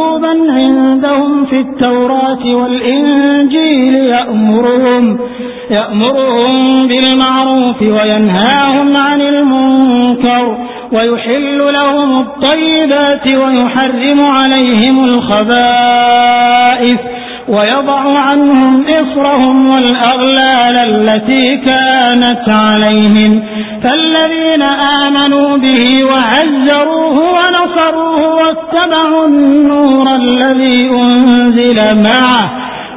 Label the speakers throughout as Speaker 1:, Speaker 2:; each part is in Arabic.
Speaker 1: مكتوبا عندهم في التوراة والإنجيل يأمرهم, يأمرهم بالمعروف وينهاهم عن المنكر ويحل لهم الطيبات ويحرم عليهم الخبائث ويضع عنهم إصرهم والأغلال التي كانت عليهم. فالذين آمنوا به وعزروه ونصروه واتبعوا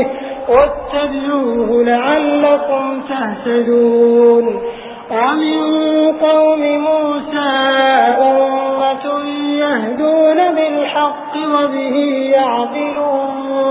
Speaker 2: وكلماته واتبعوه لعلكم تهتدون. ومن قوم موسى أمة يهدون بالحق وبه يعدلون.